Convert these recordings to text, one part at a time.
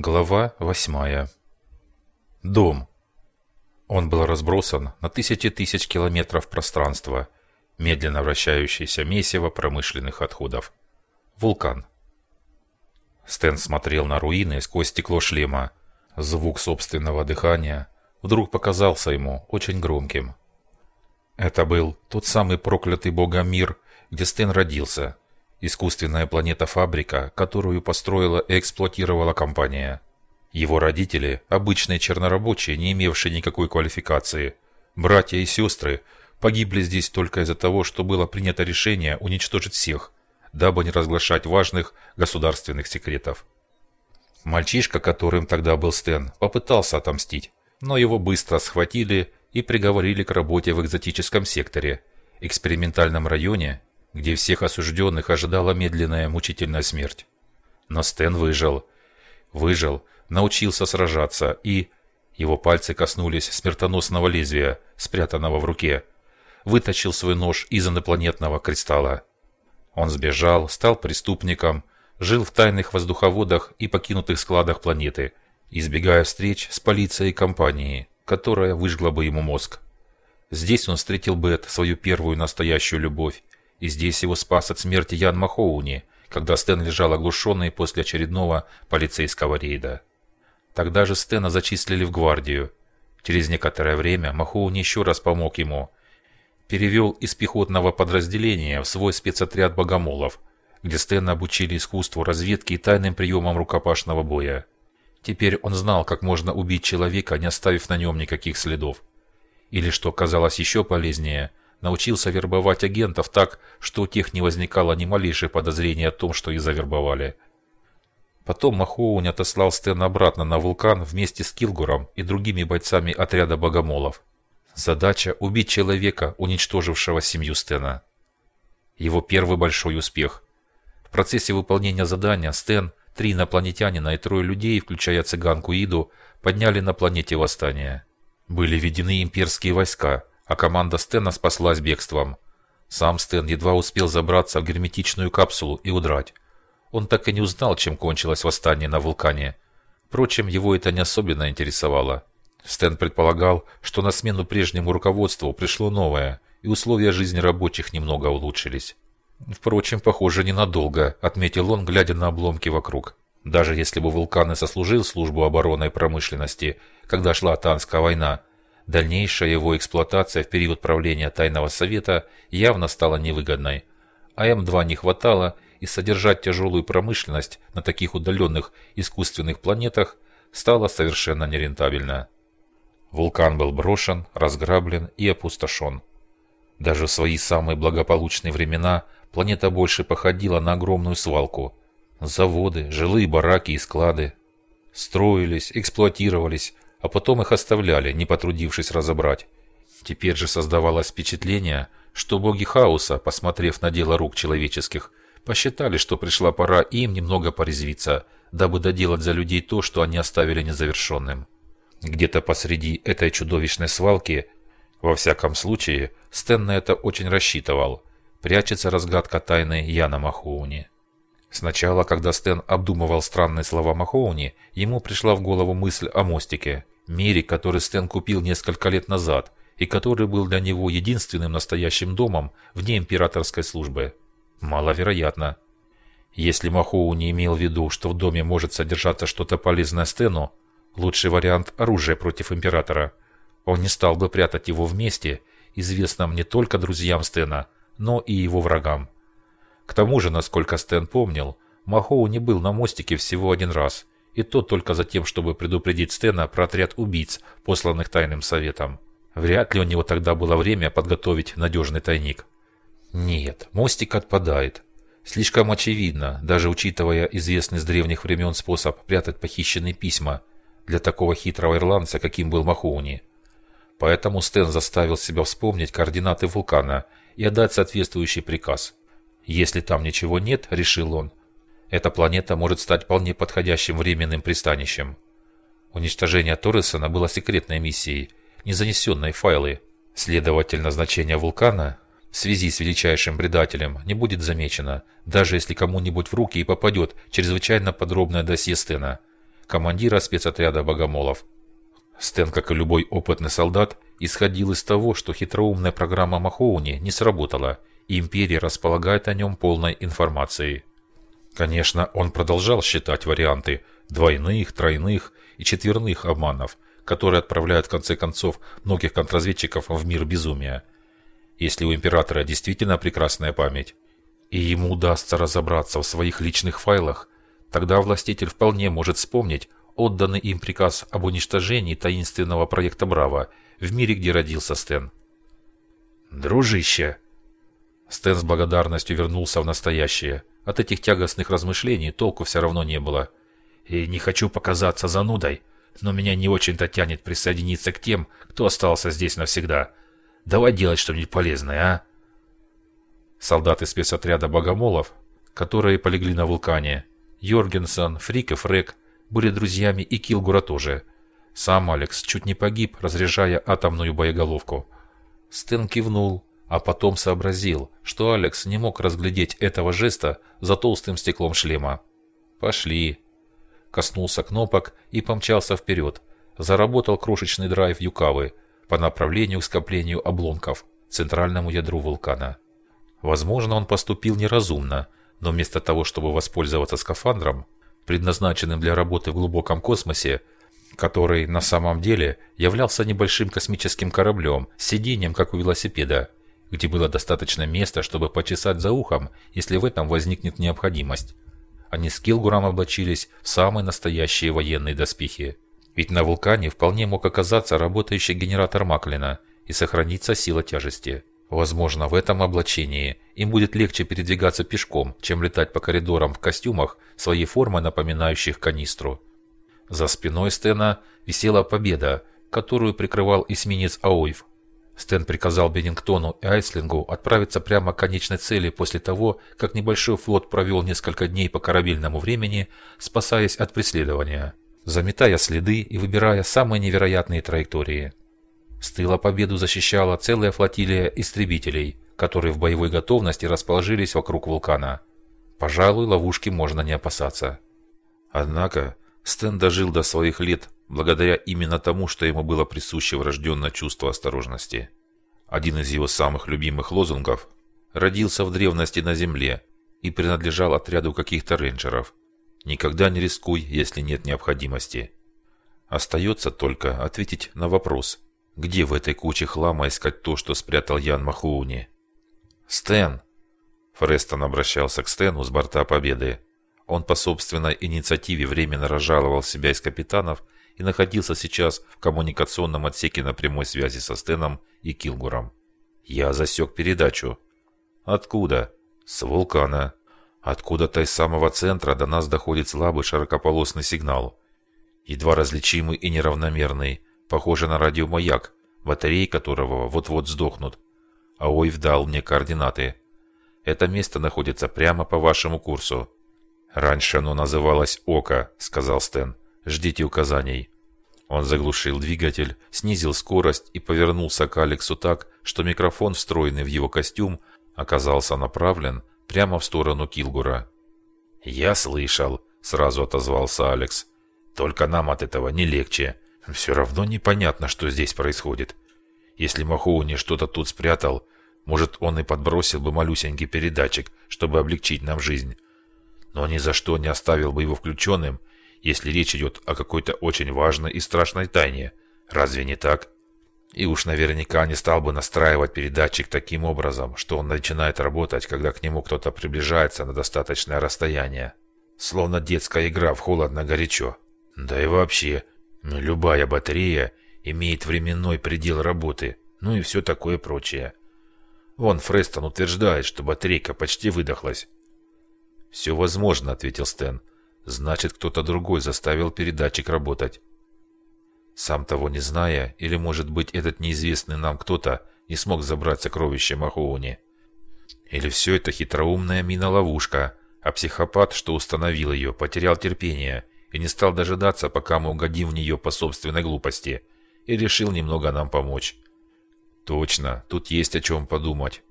Глава восьмая. Дом. Он был разбросан на тысячи тысяч километров пространства, медленно вращающееся месиво промышленных отходов. Вулкан. Стэн смотрел на руины сквозь стекло шлема. Звук собственного дыхания вдруг показался ему очень громким. Это был тот самый проклятый богом мир, где Стэн родился – Искусственная планета-фабрика, которую построила и эксплуатировала компания. Его родители – обычные чернорабочие, не имевшие никакой квалификации. Братья и сестры погибли здесь только из-за того, что было принято решение уничтожить всех, дабы не разглашать важных государственных секретов. Мальчишка, которым тогда был Стэн, попытался отомстить, но его быстро схватили и приговорили к работе в экзотическом секторе, экспериментальном районе где всех осужденных ожидала медленная мучительная смерть. Но Стэн выжил. Выжил, научился сражаться и... Его пальцы коснулись смертоносного лезвия, спрятанного в руке. Вытащил свой нож из инопланетного кристалла. Он сбежал, стал преступником, жил в тайных воздуховодах и покинутых складах планеты, избегая встреч с полицией компании, которая выжгла бы ему мозг. Здесь он встретил Бет, свою первую настоящую любовь, и здесь его спас от смерти Ян Махоуни, когда Стэн лежал оглушенный после очередного полицейского рейда. Тогда же Стэна зачислили в гвардию. Через некоторое время Махоуни еще раз помог ему. Перевел из пехотного подразделения в свой спецотряд богомолов, где Стэна обучили искусству разведки и тайным приемам рукопашного боя. Теперь он знал, как можно убить человека, не оставив на нем никаких следов. Или, что казалось еще полезнее – научился вербовать агентов так, что у тех не возникало ни малейшего подозрения о том, что их завербовали. Потом Махоунь отослал Стэна обратно на вулкан вместе с Килгуром и другими бойцами отряда богомолов. Задача – убить человека, уничтожившего семью Стэна. Его первый большой успех. В процессе выполнения задания Стэн, три инопланетянина и трое людей, включая цыганку Иду, подняли на планете восстание. Были введены имперские войска – а команда Стена спаслась бегством. Сам Стэн едва успел забраться в герметичную капсулу и удрать. Он так и не узнал, чем кончилось восстание на вулкане. Впрочем, его это не особенно интересовало. Стэн предполагал, что на смену прежнему руководству пришло новое, и условия жизни рабочих немного улучшились. Впрочем, похоже, ненадолго, отметил он, глядя на обломки вокруг. Даже если бы вулкан и сослужил службу обороны и промышленности, когда шла Танская война, Дальнейшая его эксплуатация в период правления Тайного Совета явно стала невыгодной. А М2 не хватало, и содержать тяжелую промышленность на таких удаленных искусственных планетах стало совершенно нерентабельно. Вулкан был брошен, разграблен и опустошен. Даже в свои самые благополучные времена планета больше походила на огромную свалку. Заводы, жилые бараки и склады строились, эксплуатировались, а потом их оставляли, не потрудившись разобрать. Теперь же создавалось впечатление, что боги хаоса, посмотрев на дело рук человеческих, посчитали, что пришла пора им немного порезвиться, дабы доделать за людей то, что они оставили незавершенным. Где-то посреди этой чудовищной свалки, во всяком случае, Стэн на это очень рассчитывал, прячется разгадка тайны Яна Махоуни. Сначала, когда Стэн обдумывал странные слова Махоуни, ему пришла в голову мысль о мостике, мире, который Стэн купил несколько лет назад и который был для него единственным настоящим домом вне императорской службы. Маловероятно. Если Махоу не имел в виду, что в доме может содержаться что-то полезное Стэну, лучший вариант – оружие против императора. Он не стал бы прятать его вместе, известном не только друзьям Стэна, но и его врагам. К тому же, насколько Стэн помнил, Махоу не был на мостике всего один раз, и то только за тем, чтобы предупредить Стэна про отряд убийц, посланных тайным советом. Вряд ли у него тогда было время подготовить надежный тайник. Нет, мостик отпадает. Слишком очевидно, даже учитывая известный с древних времен способ прятать похищенные письма для такого хитрого ирландца, каким был Махоуни. Поэтому Стэн заставил себя вспомнить координаты вулкана и отдать соответствующий приказ – если там ничего нет, решил он, эта планета может стать вполне подходящим временным пристанищем. Уничтожение Торресона было секретной миссией, не занесенной в файлы. Следовательно, значение вулкана в связи с величайшим предателем не будет замечено, даже если кому-нибудь в руки и попадет чрезвычайно подробное досье Стена. командира спецотряда богомолов. Стэн, как и любой опытный солдат, исходил из того, что хитроумная программа Махоуни не сработала, и Империя располагает о нем полной информацией. Конечно, он продолжал считать варианты двойных, тройных и четверных обманов, которые отправляют в конце концов многих контрразведчиков в мир безумия. Если у Императора действительно прекрасная память, и ему удастся разобраться в своих личных файлах, тогда властитель вполне может вспомнить отданный им приказ об уничтожении таинственного проекта «Браво» в мире, где родился Стэн. «Дружище!» Стэн с благодарностью вернулся в настоящее. От этих тягостных размышлений толку все равно не было. «И не хочу показаться занудой, но меня не очень-то тянет присоединиться к тем, кто остался здесь навсегда. Давай делать что-нибудь полезное, а?» Солдаты спецотряда богомолов, которые полегли на вулкане, Йоргенсон, Фрик и Фрек – были друзьями и Килгура тоже. Сам Алекс чуть не погиб, разряжая атомную боеголовку. Стэн кивнул, а потом сообразил, что Алекс не мог разглядеть этого жеста за толстым стеклом шлема. «Пошли!» Коснулся кнопок и помчался вперед. Заработал крошечный драйв Юкавы по направлению к скоплению обломков, центральному ядру вулкана. Возможно, он поступил неразумно, но вместо того, чтобы воспользоваться скафандром, предназначенным для работы в глубоком космосе, который на самом деле являлся небольшим космическим кораблем с сиденьем, как у велосипеда, где было достаточно места, чтобы почесать за ухом, если в этом возникнет необходимость. Они с Килгуром облачились в самые настоящие военные доспехи. Ведь на вулкане вполне мог оказаться работающий генератор Маклина и сохраниться сила тяжести. Возможно, в этом облачении им будет легче передвигаться пешком, чем летать по коридорам в костюмах своей формы, напоминающих канистру. За спиной Стена висела победа, которую прикрывал эсминец Аойв. Стэн приказал Беннингтону и Айслингу отправиться прямо к конечной цели после того, как небольшой флот провел несколько дней по корабельному времени, спасаясь от преследования, заметая следы и выбирая самые невероятные траектории. С тыла победу защищала целая флотилия истребителей, которые в боевой готовности расположились вокруг вулкана. Пожалуй, ловушки можно не опасаться. Однако Стэн дожил до своих лет благодаря именно тому, что ему было присуще врожденное чувство осторожности. Один из его самых любимых лозунгов родился в древности на Земле и принадлежал отряду каких-то рейнджеров. «Никогда не рискуй, если нет необходимости». Остается только ответить на вопрос – где в этой куче хлама искать то, что спрятал Ян Махоуни? «Стэн!» Фрестон обращался к Стэну с борта Победы. Он по собственной инициативе временно разжаловал себя из капитанов и находился сейчас в коммуникационном отсеке на прямой связи со Стэном и Килгуром. «Я засек передачу». «Откуда?» «С вулкана». Откуда-то из самого центра до нас доходит слабый широкополосный сигнал. Едва различимый и неравномерный, Похоже на радиомаяк, батареи которого вот-вот сдохнут. А Ойв дал мне координаты. Это место находится прямо по вашему курсу. Раньше оно называлось Ока, сказал Стэн. Ждите указаний. Он заглушил двигатель, снизил скорость и повернулся к Алексу так, что микрофон, встроенный в его костюм, оказался направлен прямо в сторону Килгура. «Я слышал», — сразу отозвался Алекс. «Только нам от этого не легче. Все равно непонятно, что здесь происходит. Если Махоуни что-то тут спрятал, может, он и подбросил бы малюсенький передатчик, чтобы облегчить нам жизнь. Но ни за что не оставил бы его включенным, если речь идет о какой-то очень важной и страшной тайне. Разве не так? И уж наверняка не стал бы настраивать передатчик таким образом, что он начинает работать, когда к нему кто-то приближается на достаточное расстояние. Словно детская игра в холодно-горячо. Да и вообще, Любая батарея имеет временной предел работы, ну и все такое прочее. Вон Фрестон утверждает, что батарейка почти выдохлась. «Все возможно», — ответил Стэн. «Значит, кто-то другой заставил передатчик работать». Сам того не зная, или, может быть, этот неизвестный нам кто-то не смог забрать сокровище Махоуни. Или все это хитроумная мина-ловушка, а психопат, что установил ее, потерял терпение и не стал дожидаться, пока мы угодим в нее по собственной глупости, и решил немного нам помочь. Точно, тут есть о чем подумать.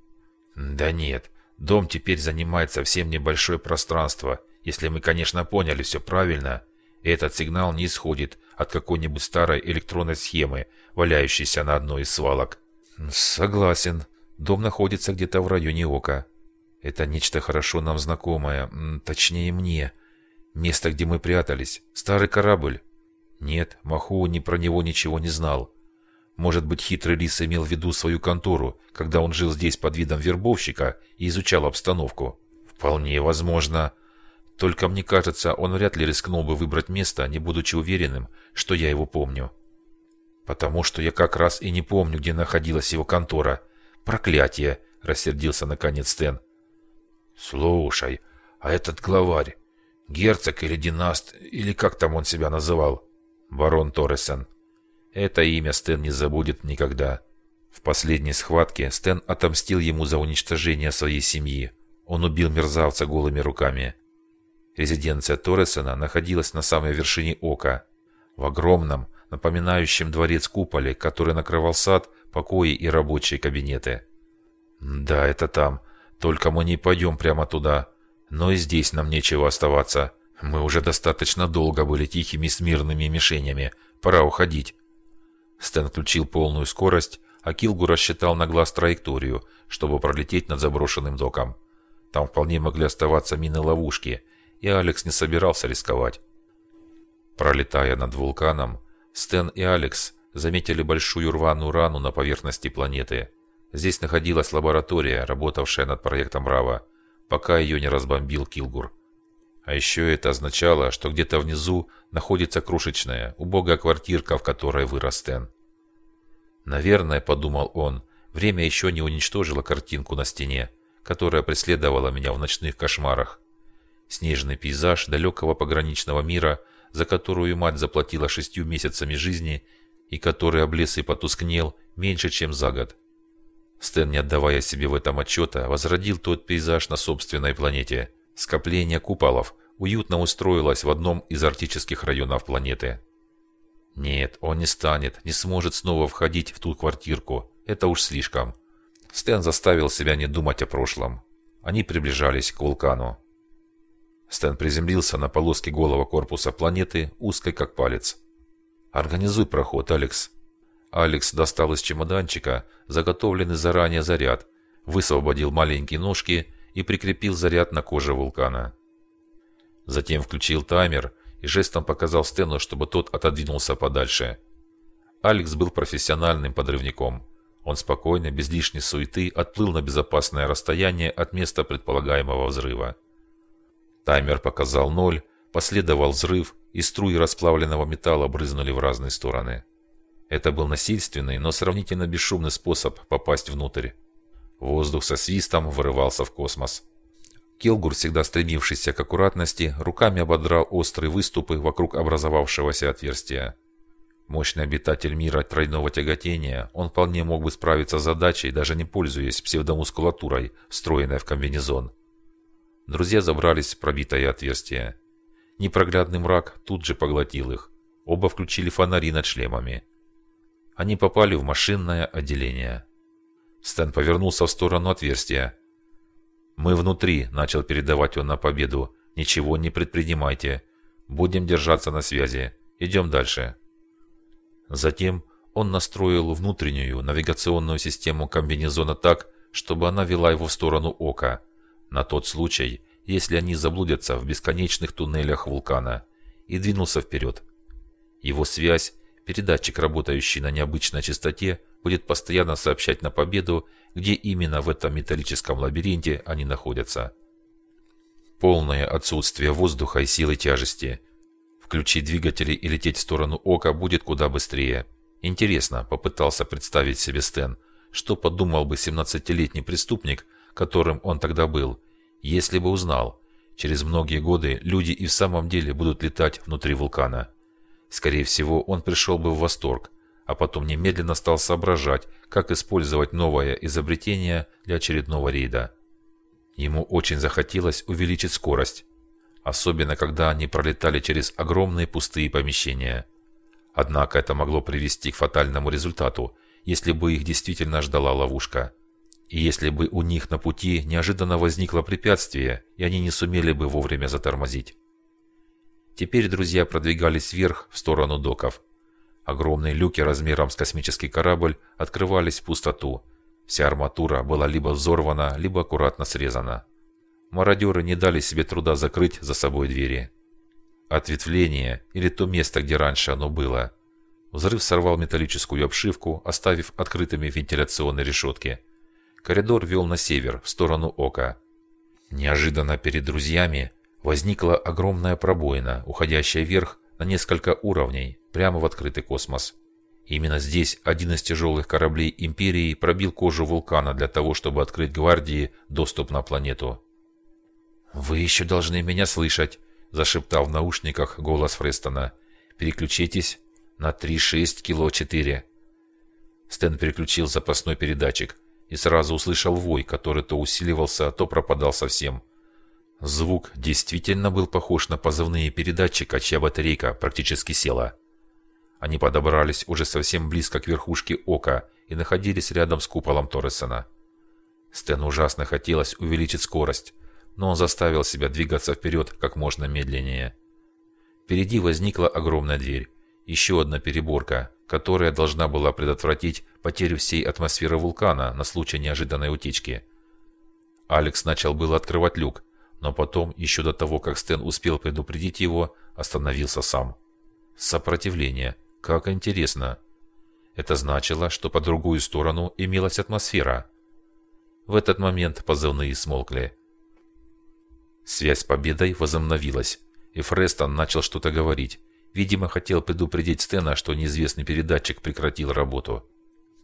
Да нет, дом теперь занимает совсем небольшое пространство, если мы, конечно, поняли все правильно, и Этот сигнал не исходит от какой-нибудь старой электронной схемы, валяющейся на одной из свалок. Согласен. Дом находится где-то в районе Ока. Это нечто хорошо нам знакомое, точнее мне. Место, где мы прятались. Старый корабль. Нет, Маху ни про него ничего не знал. Может быть, хитрый лис имел в виду свою контору, когда он жил здесь под видом вербовщика и изучал обстановку. Вполне возможно. Только мне кажется, он вряд ли рискнул бы выбрать место, не будучи уверенным, что я его помню. Потому что я как раз и не помню, где находилась его контора. Проклятие! Рассердился наконец Стэн. Слушай, а этот главарь, герцог или династ, или как там он себя называл? Барон Торресон. Это имя Стэн не забудет никогда. В последней схватке Стэн отомстил ему за уничтожение своей семьи. Он убил мерзавца голыми руками. Резиденция Торресона находилась на самой вершине ока, в огромном, напоминающем дворец куполе, который накрывал сад, покои и рабочие кабинеты. Да, это там. Только мы не пойдем прямо туда. Но и здесь нам нечего оставаться. Мы уже достаточно долго были тихими смирными мишенями. Пора уходить. Стэн включил полную скорость, а Килгу рассчитал на глаз траекторию, чтобы пролететь над заброшенным доком. Там вполне могли оставаться мины-ловушки, и Алекс не собирался рисковать. Пролетая над вулканом, Стэн и Алекс заметили большую рваную рану на поверхности планеты. Здесь находилась лаборатория, работавшая над проектом Браво, пока ее не разбомбил Килгур. А еще это означало, что где-то внизу находится крошечная, убогая квартирка, в которой вырос Стэн. Наверное, подумал он, время еще не уничтожило картинку на стене, которая преследовала меня в ночных кошмарах. Снежный пейзаж далекого пограничного мира, за которую мать заплатила шестью месяцами жизни и который облез и потускнел меньше, чем за год. Стэн, не отдавая себе в этом отчета, возродил тот пейзаж на собственной планете – Скопление куполов уютно устроилось в одном из арктических районов планеты. Нет, он не станет, не сможет снова входить в ту квартирку. Это уж слишком. Стэн заставил себя не думать о прошлом. Они приближались к вулкану. Стэн приземлился на полоске голого корпуса планеты, узкой как палец. «Организуй проход, Алекс». Алекс достал из чемоданчика заготовленный заранее заряд, высвободил маленькие ножки и прикрепил заряд на коже вулкана. Затем включил таймер и жестом показал Стэну, чтобы тот отодвинулся подальше. Алекс был профессиональным подрывником. Он спокойно, без лишней суеты, отплыл на безопасное расстояние от места предполагаемого взрыва. Таймер показал ноль, последовал взрыв, и струи расплавленного металла брызнули в разные стороны. Это был насильственный, но сравнительно бесшумный способ попасть внутрь. Воздух со свистом вырывался в космос. Келгур, всегда стремившийся к аккуратности, руками ободрал острые выступы вокруг образовавшегося отверстия. Мощный обитатель мира тройного тяготения, он вполне мог бы справиться с задачей, даже не пользуясь псевдомускулатурой, встроенной в комбинезон. Друзья забрались в пробитое отверстие. Непроглядный мрак тут же поглотил их. Оба включили фонари над шлемами. Они попали в машинное отделение. Стэн повернулся в сторону отверстия. «Мы внутри», — начал передавать он на победу. «Ничего не предпринимайте. Будем держаться на связи. Идем дальше». Затем он настроил внутреннюю навигационную систему комбинезона так, чтобы она вела его в сторону ока, на тот случай, если они заблудятся в бесконечных туннелях вулкана, и двинулся вперед. Его связь, передатчик, работающий на необычной частоте, будет постоянно сообщать на победу, где именно в этом металлическом лабиринте они находятся. Полное отсутствие воздуха и силы тяжести. Включить двигатели и лететь в сторону ока будет куда быстрее. Интересно, попытался представить себе Стэн, что подумал бы 17-летний преступник, которым он тогда был, если бы узнал, через многие годы люди и в самом деле будут летать внутри вулкана. Скорее всего, он пришел бы в восторг, а потом немедленно стал соображать, как использовать новое изобретение для очередного рейда. Ему очень захотелось увеличить скорость, особенно когда они пролетали через огромные пустые помещения. Однако это могло привести к фатальному результату, если бы их действительно ждала ловушка. И если бы у них на пути неожиданно возникло препятствие, и они не сумели бы вовремя затормозить. Теперь друзья продвигались вверх в сторону доков. Огромные люки размером с космический корабль открывались в пустоту. Вся арматура была либо взорвана, либо аккуратно срезана. Мародеры не дали себе труда закрыть за собой двери. Ответвление, или то место, где раньше оно было. Взрыв сорвал металлическую обшивку, оставив открытыми вентиляционные решетки. Коридор вел на север, в сторону ока. Неожиданно перед друзьями возникла огромная пробоина, уходящая вверх на несколько уровней, прямо в открытый космос. Именно здесь один из тяжелых кораблей Империи пробил кожу вулкана для того, чтобы открыть гвардии доступ на планету. «Вы еще должны меня слышать», – зашептал в наушниках голос Фрестона. «Переключитесь на 3.6 кило 4». Стэн переключил запасной передатчик и сразу услышал вой, который то усиливался, то пропадал совсем. Звук действительно был похож на позывные передатчика, чья батарейка практически села. Они подобрались уже совсем близко к верхушке ока и находились рядом с куполом Торресона. Стэну ужасно хотелось увеличить скорость, но он заставил себя двигаться вперед как можно медленнее. Впереди возникла огромная дверь, еще одна переборка, которая должна была предотвратить потерю всей атмосферы вулкана на случай неожиданной утечки. Алекс начал было открывать люк, но потом, еще до того, как Стэн успел предупредить его, остановился сам. Сопротивление. Как интересно. Это значило, что по другую сторону имелась атмосфера. В этот момент позывные смолкли. Связь с победой возобновилась, и Фрестон начал что-то говорить. Видимо, хотел предупредить Стэна, что неизвестный передатчик прекратил работу.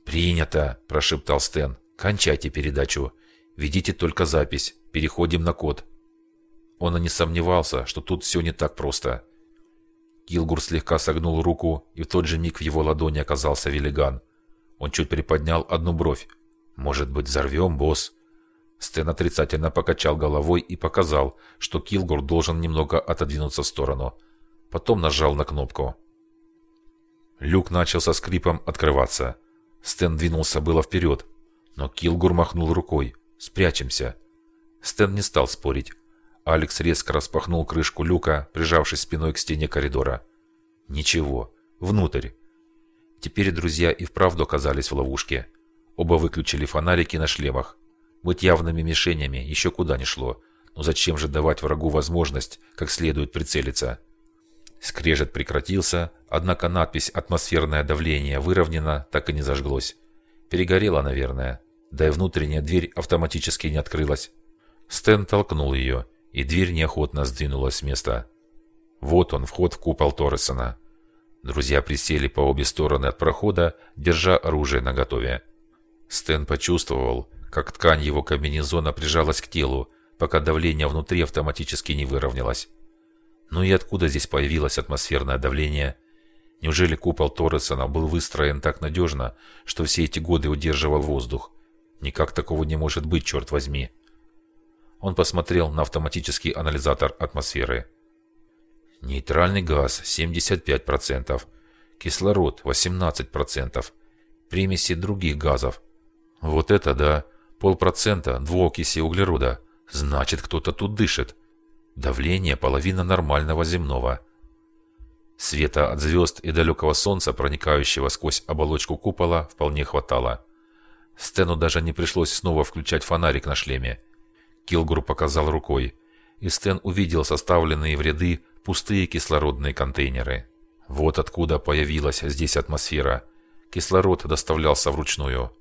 «Принято!» – прошептал Стэн. «Кончайте передачу. Ведите только запись. Переходим на код». Он и не сомневался, что тут все не так просто. Килгур слегка согнул руку, и в тот же миг в его ладони оказался велиган. Он чуть приподнял одну бровь. «Может быть, взорвем, босс?» Стэн отрицательно покачал головой и показал, что Килгур должен немного отодвинуться в сторону. Потом нажал на кнопку. Люк начал со скрипом открываться. Стэн двинулся было вперед, но Килгур махнул рукой. «Спрячемся». Стэн не стал спорить. Алекс резко распахнул крышку люка, прижавшись спиной к стене коридора. «Ничего. Внутрь». Теперь друзья и вправду оказались в ловушке. Оба выключили фонарики на шлемах. Быть явными мишенями еще куда ни шло. Но зачем же давать врагу возможность как следует прицелиться? Скрежет прекратился, однако надпись «Атмосферное давление» выровнено, так и не зажглось. Перегорело, наверное. Да и внутренняя дверь автоматически не открылась. Стэн толкнул ее, и дверь неохотно сдвинулась с места. Вот он, вход в купол Торресона. Друзья присели по обе стороны от прохода, держа оружие наготове. Стэн почувствовал, как ткань его комбинезона прижалась к телу, пока давление внутри автоматически не выровнялось. Ну и откуда здесь появилось атмосферное давление? Неужели купол Торресона был выстроен так надежно, что все эти годы удерживал воздух? Никак такого не может быть, черт возьми. Он посмотрел на автоматический анализатор атмосферы. Нейтральный газ 75%, кислород 18%, примеси других газов. Вот это да! Полпроцента двуокиси углерода. Значит, кто-то тут дышит. Давление половина нормального земного. Света от звезд и далекого солнца, проникающего сквозь оболочку купола, вполне хватало. Стэну даже не пришлось снова включать фонарик на шлеме. Килгур показал рукой, и Стэн увидел составленные в ряды пустые кислородные контейнеры. Вот откуда появилась здесь атмосфера. Кислород доставлялся вручную.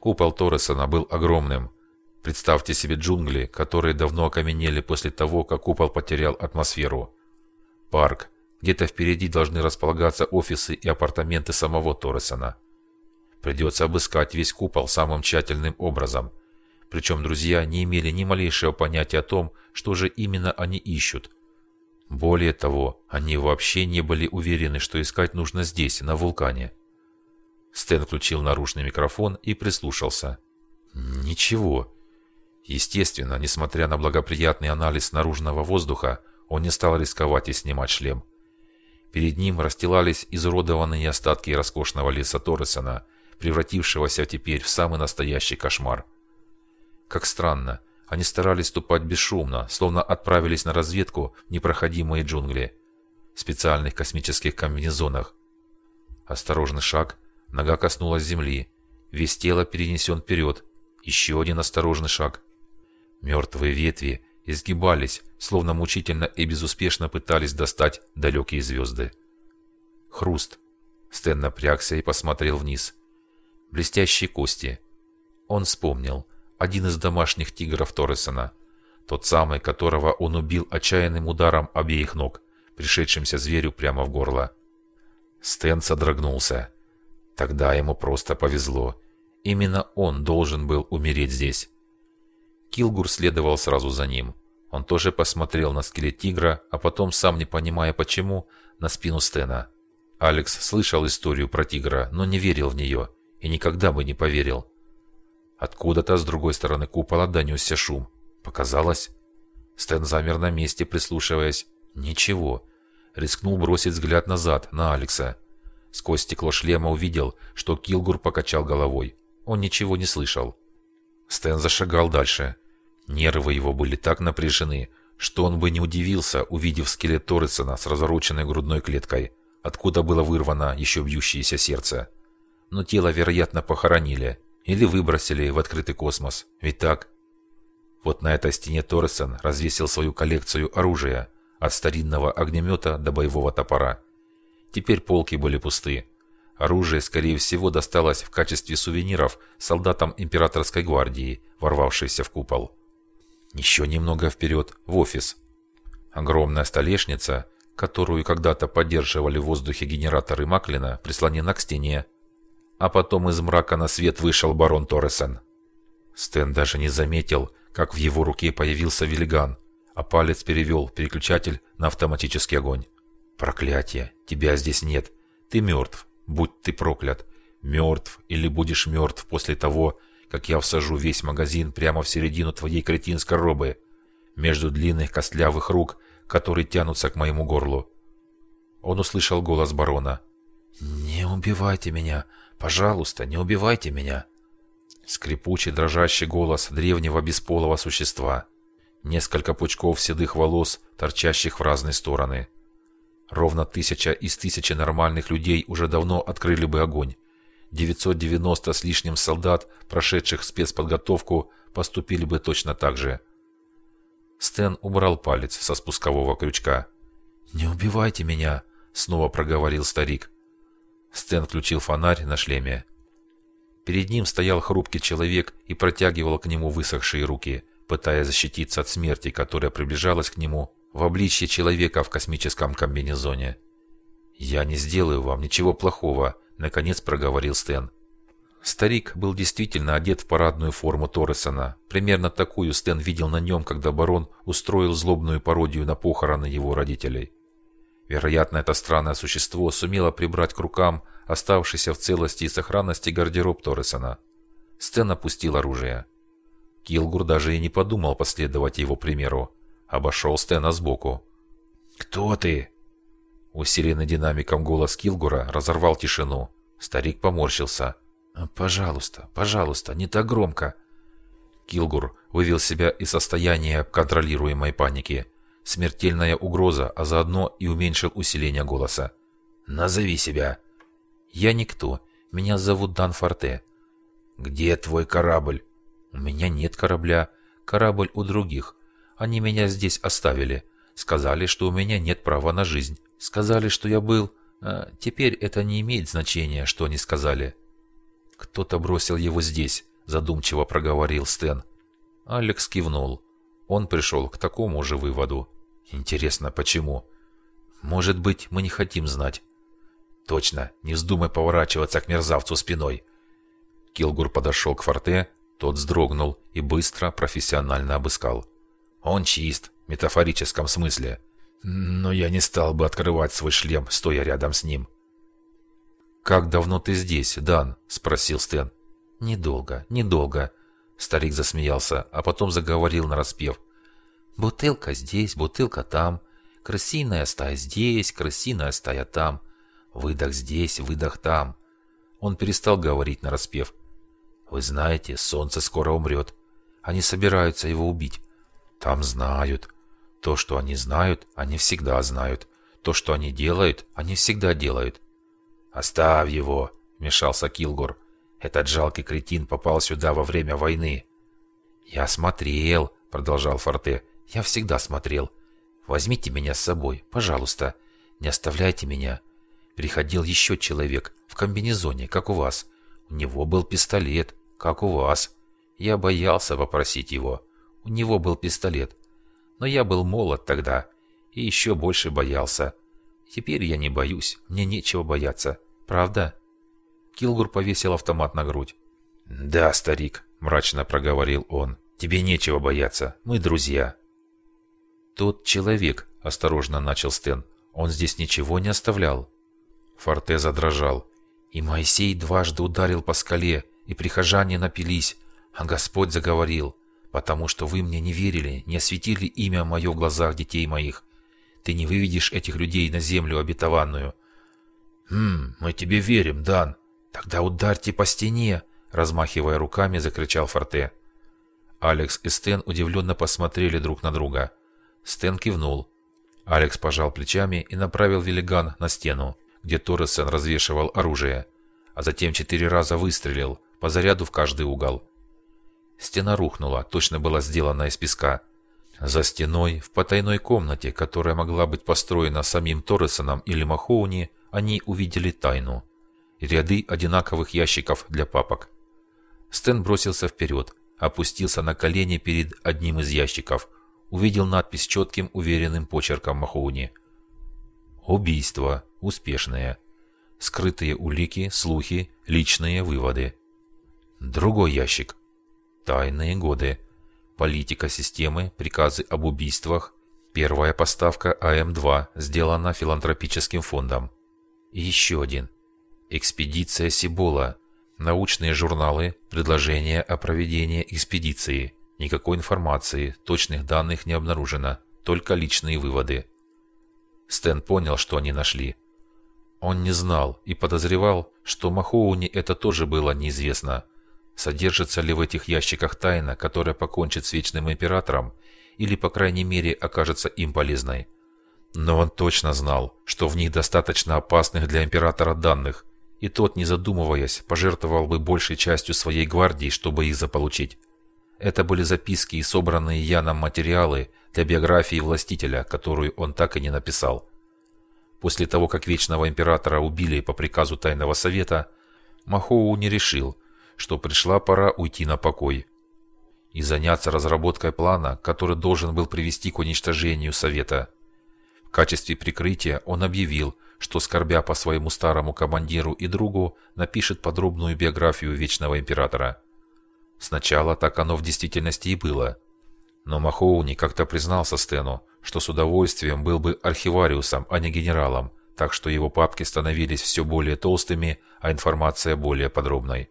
Купол Торресона был огромным. Представьте себе джунгли, которые давно окаменели после того, как купол потерял атмосферу. Парк. Где-то впереди должны располагаться офисы и апартаменты самого Торресона. Придется обыскать весь купол самым тщательным образом. Причем друзья не имели ни малейшего понятия о том, что же именно они ищут. Более того, они вообще не были уверены, что искать нужно здесь, на вулкане. Стэн включил наружный микрофон и прислушался. Ничего. Естественно, несмотря на благоприятный анализ наружного воздуха, он не стал рисковать и снимать шлем. Перед ним расстилались изуродованные остатки роскошного леса Торресона, превратившегося теперь в самый настоящий кошмар. Как странно, они старались ступать бесшумно, словно отправились на разведку в непроходимые джунгли. специальных космических комбинезонах. Осторожный шаг, нога коснулась земли, весь тело перенесен вперед, еще один осторожный шаг. Мертвые ветви изгибались, словно мучительно и безуспешно пытались достать далекие звезды. Хруст. Стэн напрягся и посмотрел вниз. Блестящие кости. Он вспомнил. Один из домашних тигров Торресона. Тот самый, которого он убил отчаянным ударом обеих ног, пришедшимся зверю прямо в горло. Стэн содрогнулся. Тогда ему просто повезло. Именно он должен был умереть здесь. Килгур следовал сразу за ним. Он тоже посмотрел на скелет тигра, а потом, сам не понимая почему, на спину Стена. Алекс слышал историю про тигра, но не верил в нее и никогда бы не поверил. Откуда-то с другой стороны купола донесся шум. Показалось. Стэн замер на месте, прислушиваясь. Ничего. Рискнул бросить взгляд назад, на Алекса. Сквозь стекло шлема увидел, что Килгур покачал головой. Он ничего не слышал. Стэн зашагал дальше. Нервы его были так напряжены, что он бы не удивился, увидев скелет Торресона с развороченной грудной клеткой, откуда было вырвано еще бьющееся сердце. Но тело, вероятно, похоронили или выбросили в открытый космос. Ведь так? Вот на этой стене Торресон развесил свою коллекцию оружия, от старинного огнемета до боевого топора. Теперь полки были пусты. Оружие, скорее всего, досталось в качестве сувениров солдатам императорской гвардии, ворвавшейся в купол. Еще немного вперед, в офис. Огромная столешница, которую когда-то поддерживали в воздухе генераторы Маклина, прислонена к стене. А потом из мрака на свет вышел барон Торресен. Стэн даже не заметил, как в его руке появился велиган, а палец перевел переключатель на автоматический огонь. «Проклятие! Тебя здесь нет! Ты мертв!» Будь ты проклят, мертв или будешь мертв после того, как я всажу весь магазин прямо в середину твоей кретинской робы, между длинных костлявых рук, которые тянутся к моему горлу. Он услышал голос барона. «Не убивайте меня! Пожалуйста, не убивайте меня!» Скрипучий, дрожащий голос древнего бесполого существа. Несколько пучков седых волос, торчащих в разные стороны. Ровно тысяча из тысячи нормальных людей уже давно открыли бы огонь. 990 с лишним солдат, прошедших спецподготовку, поступили бы точно так же. Стэн убрал палец со спускового крючка. «Не убивайте меня!» — снова проговорил старик. Стэн включил фонарь на шлеме. Перед ним стоял хрупкий человек и протягивал к нему высохшие руки, пытаясь защититься от смерти, которая приближалась к нему в обличье человека в космическом комбинезоне. «Я не сделаю вам ничего плохого», — наконец проговорил Стэн. Старик был действительно одет в парадную форму Торресона. Примерно такую Стэн видел на нем, когда барон устроил злобную пародию на похороны его родителей. Вероятно, это странное существо сумело прибрать к рукам оставшийся в целости и сохранности гардероб Торресона. Стэн опустил оружие. Килгур даже и не подумал последовать его примеру обошел Стэна сбоку. «Кто ты?» Усиленный динамиком голос Килгура разорвал тишину. Старик поморщился. «Пожалуйста, пожалуйста, не так громко». Килгур вывел себя из состояния контролируемой паники. Смертельная угроза, а заодно и уменьшил усиление голоса. «Назови себя». «Я никто. Меня зовут Дан Форте». «Где твой корабль?» «У меня нет корабля. Корабль у других. Они меня здесь оставили. Сказали, что у меня нет права на жизнь. Сказали, что я был... А теперь это не имеет значения, что они сказали. Кто-то бросил его здесь, задумчиво проговорил Стэн. Алекс кивнул. Он пришел к такому же выводу. Интересно, почему? Может быть, мы не хотим знать. Точно, не вздумай поворачиваться к мерзавцу спиной. Килгур подошел к форте, тот вздрогнул и быстро, профессионально обыскал. Он чист, в метафорическом смысле. Но я не стал бы открывать свой шлем, стоя рядом с ним. «Как давно ты здесь, Дан?» – спросил Стэн. «Недолго, недолго», – старик засмеялся, а потом заговорил нараспев. «Бутылка здесь, бутылка там, крысиная стая здесь, крысиная стая там, выдох здесь, выдох там». Он перестал говорить нараспев. «Вы знаете, солнце скоро умрет. Они собираются его убить. Там знают. То, что они знают, они всегда знают. То, что они делают, они всегда делают. «Оставь его», — вмешался Килгур. «Этот жалкий кретин попал сюда во время войны». «Я смотрел», — продолжал Форте. «Я всегда смотрел. Возьмите меня с собой, пожалуйста. Не оставляйте меня». Приходил еще человек в комбинезоне, как у вас. У него был пистолет, как у вас. Я боялся попросить его. У него был пистолет. Но я был молод тогда и еще больше боялся. Теперь я не боюсь, мне нечего бояться. Правда?» Килгур повесил автомат на грудь. «Да, старик», — мрачно проговорил он. «Тебе нечего бояться, мы друзья». «Тот человек», — осторожно начал Стэн, — «он здесь ничего не оставлял». Форте задрожал. «И Моисей дважды ударил по скале, и прихожане напились, а Господь заговорил, потому что вы мне не верили, не осветили имя мое в глазах детей моих. Ты не выведешь этих людей на землю обетованную, «Хм, мы тебе верим, Дан. Тогда ударьте по стене!» Размахивая руками, закричал Форте. Алекс и Стэн удивленно посмотрели друг на друга. Стэн кивнул. Алекс пожал плечами и направил велиган на стену, где Торресен развешивал оружие, а затем четыре раза выстрелил, по заряду в каждый угол. Стена рухнула, точно была сделана из песка. За стеной, в потайной комнате, которая могла быть построена самим Торресоном или Махоуни, они увидели тайну. Ряды одинаковых ящиков для папок. Стэн бросился вперед, опустился на колени перед одним из ящиков, увидел надпись четким, уверенным почерком Махоуни. Убийство. Успешное. Скрытые улики, слухи, личные выводы. Другой ящик. Тайные годы. Политика системы, приказы об убийствах. Первая поставка АМ-2 сделана филантропическим фондом. И еще один. Экспедиция Сибола. Научные журналы, предложения о проведении экспедиции. Никакой информации, точных данных не обнаружено, только личные выводы. Стэн понял, что они нашли. Он не знал и подозревал, что Махоуни это тоже было неизвестно. Содержится ли в этих ящиках тайна, которая покончит с Вечным Императором, или, по крайней мере, окажется им полезной. Но он точно знал, что в них достаточно опасных для императора данных, и тот, не задумываясь, пожертвовал бы большей частью своей гвардии, чтобы их заполучить. Это были записки и собранные Яном материалы для биографии властителя, которую он так и не написал. После того, как Вечного Императора убили по приказу Тайного Совета, Махоу не решил, что пришла пора уйти на покой и заняться разработкой плана, который должен был привести к уничтожению Совета – качестве прикрытия он объявил, что, скорбя по своему старому командиру и другу, напишет подробную биографию Вечного Императора. Сначала так оно в действительности и было. Но Махоуни как-то признался Стэну, что с удовольствием был бы архивариусом, а не генералом, так что его папки становились все более толстыми, а информация более подробной.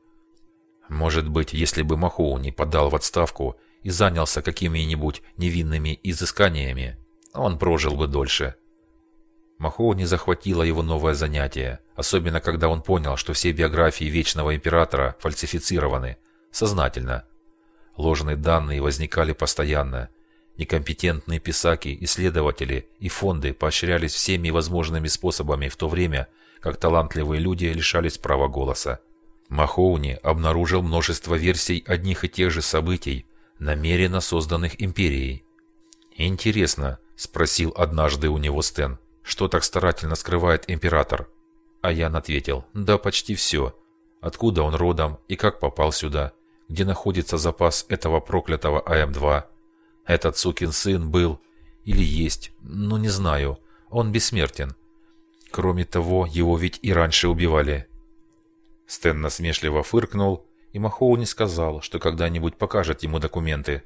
Может быть, если бы Махоуни подал в отставку и занялся какими-нибудь невинными изысканиями, он прожил бы дольше. Махоу не захватило его новое занятие, особенно когда он понял, что все биографии Вечного Императора фальсифицированы, сознательно. Ложные данные возникали постоянно. Некомпетентные писаки, исследователи и фонды поощрялись всеми возможными способами в то время, как талантливые люди лишались права голоса. Махоуни обнаружил множество версий одних и тех же событий, намеренно созданных империей. Интересно, — спросил однажды у него Стэн. «Что так старательно скрывает император?» А Ян ответил, «Да почти все. Откуда он родом и как попал сюда? Где находится запас этого проклятого АМ-2? Этот сукин сын был или есть, ну не знаю. Он бессмертен. Кроме того, его ведь и раньше убивали». Стэн насмешливо фыркнул, и Махоу не сказал, что когда-нибудь покажет ему документы.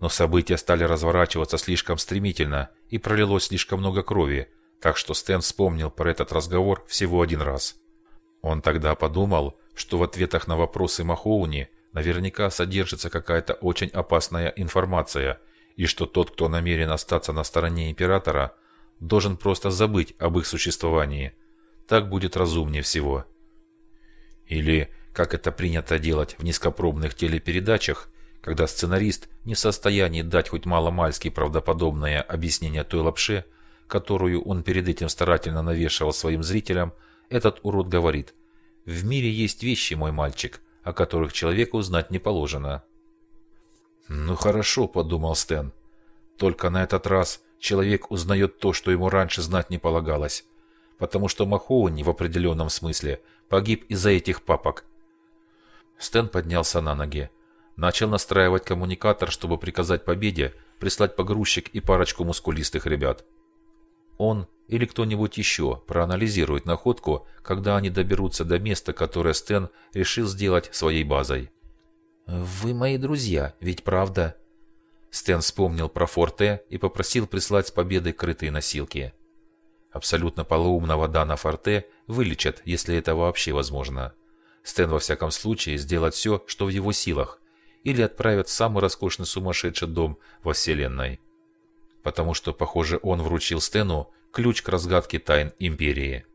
Но события стали разворачиваться слишком стремительно и пролилось слишком много крови, так что Стэн вспомнил про этот разговор всего один раз. Он тогда подумал, что в ответах на вопросы Махоуни наверняка содержится какая-то очень опасная информация, и что тот, кто намерен остаться на стороне Императора, должен просто забыть об их существовании. Так будет разумнее всего. Или, как это принято делать в низкопробных телепередачах, когда сценарист не в состоянии дать хоть маломальски правдоподобное объяснение той лапше, которую он перед этим старательно навешивал своим зрителям, этот урод говорит «В мире есть вещи, мой мальчик, о которых человеку знать не положено». «Ну хорошо», — подумал Стэн. «Только на этот раз человек узнает то, что ему раньше знать не полагалось, потому что Махоуни в определенном смысле погиб из-за этих папок». Стэн поднялся на ноги. Начал настраивать коммуникатор, чтобы приказать Победе прислать погрузчик и парочку мускулистых ребят. Он или кто-нибудь еще проанализирует находку, когда они доберутся до места, которое Стэн решил сделать своей базой. «Вы мои друзья, ведь правда?» Стэн вспомнил про Форте и попросил прислать с победой крытые носилки. Абсолютно полоумного Дана Форте вылечат, если это вообще возможно. Стэн во всяком случае сделает все, что в его силах, или отправят в самый роскошный сумасшедший дом во Вселенной. Потому что, похоже, он вручил Стэну ключ к разгадке тайн Империи.